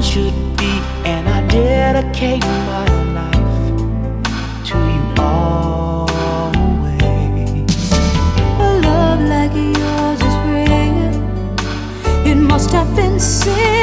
one should be, and I dedicate my life to you always. A love like yours is rare. It must have been seen.